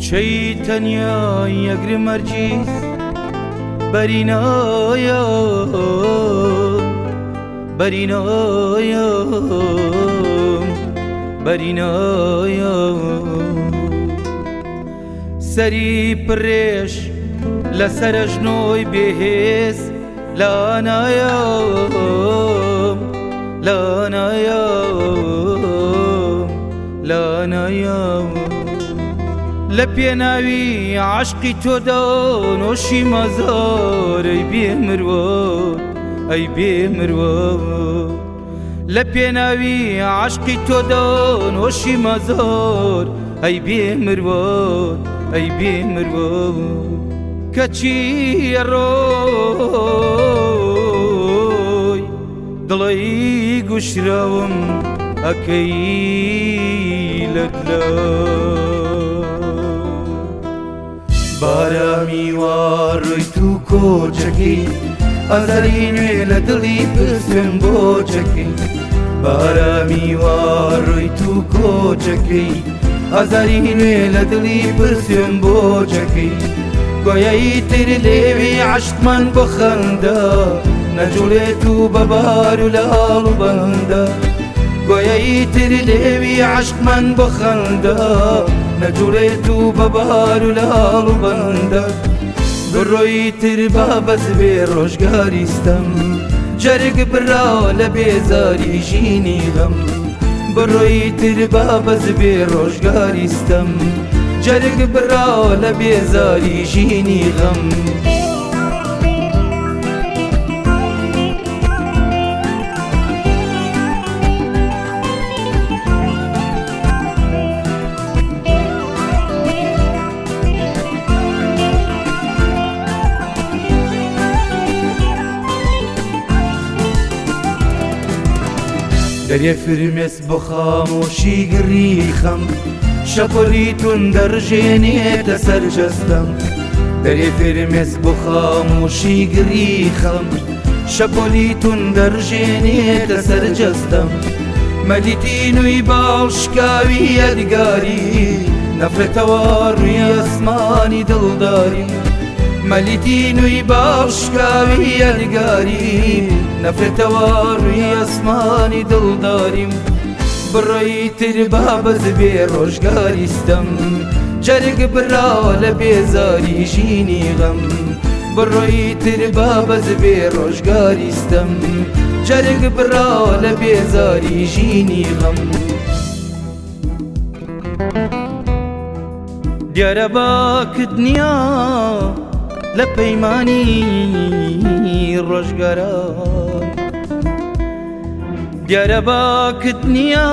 Şeytanya yagri mercis Berinaya Berinaya Berinaya Seri preş La serajnoy behes La anaya La anaya La anaya لە پێناوی عاشقی تۆدا نۆشی مەزار ئەی بێمرۆ ئەی بێمرۆ لە پێناوی عاشقی تۆدا نۆشی مەزار ئەی بێمرۆ ئەی بێمرۆ کەچی ڕۆی دڵی گوشراوم ئەەکەی لە لە بارەمی وا ڕووی تو کۆچەکی ئەزەری نوێ لە دڵی پرسم بۆچەکەی بارەمی وا ڕووی تو کۆچەکەی ئەزەری نوێ لە دڵی پرسم بۆچەکەی گۆیایی تر لێوی عشتمان بۆ خەندە نەجوڵێت و بەبار و لە ئاڵ بەندە گۆیایی تر لێوی عشتمان بۆ خەندە نەجوڵێت و بەبار و لە هاڵ و بەندە بڕۆی تر با بەس بێ ڕۆژگاریستم جەرگ برا لە بێزاری ژینی غەم بڕۆی تر با بەس بێ ڕۆژگاریستم جەرگ برا لە بێزاری ژینی غەم. دەرێ فرمێس بخامۆشی گری خەم شپری تون در دەڕژێنێتە سەر جەستم دەرێ فرمێس بخامۆشی گری خەم شپری تون در تسر جستم سەر جەستم باش وی ادگاری نفرت وار ڕووی اسمانی دلداری مەلیتی نوی باشکاوی یادگاری نەفرێتەوە ڕووی ئەسمانی دڵداریم بڕی تر بابەت بێ ڕۆژگاریستم جەرگ براوە لە بێزاری ژینی غەم بڕۆی تر بابەز بێ ڕۆژگاریستم جەرگ براوە لە بێزاری ژینی غەم دیارە باکردنیا لە پەیمانی ڕۆژگەرە دیارە باکت نییە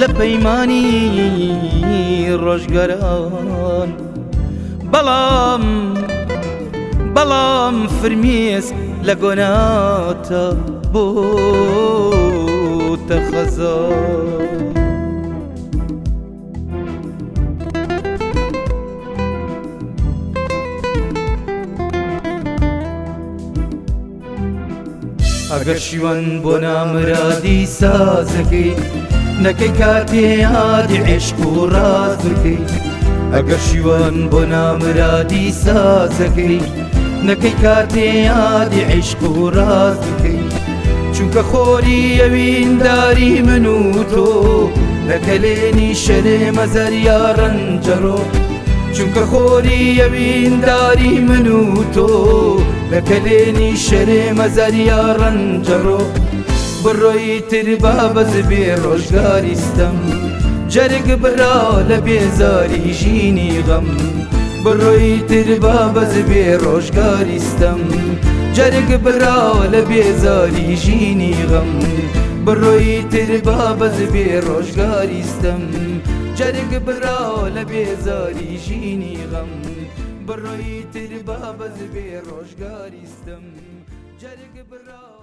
لە پەیمانی ڕۆژگەران بەڵام بەڵام فرمیێس لە گۆناتە بۆ تەخەزان ئەگەر شیوان بۆ نامرادی سازەکەی نەکەی کاتێ هادی عێشق و ڕازەکەی ئەگەر شیوان بۆ نامرادی سازەکەی نەکەی کاتێ یادی عیشق و ڕازەکەی چونکە خۆری ئەوینداری من و تۆ لەکەلێنی شەرێ مەزەریا ڕەنجەڕۆ چونکە خۆری ئەوینداری من و تۆ بە پەلێنی شەرێ مەزاریا ڕەنجەڕۆ بڕۆی تربا بەزبێ ڕۆژگاریستم جەرگ برا لە بێزاری ژینی غەم بڕۆی تربا بەزبێ ڕۆژگاریستم جەرگ برا لە بێزاری ژینی غەم بڕۆی تربا بەزبێ ڕۆژگاریستم جەرگ برا لە بێزاری ژینی غەم برای تیر بابا زبیر بی روشگاریستم جرگ برای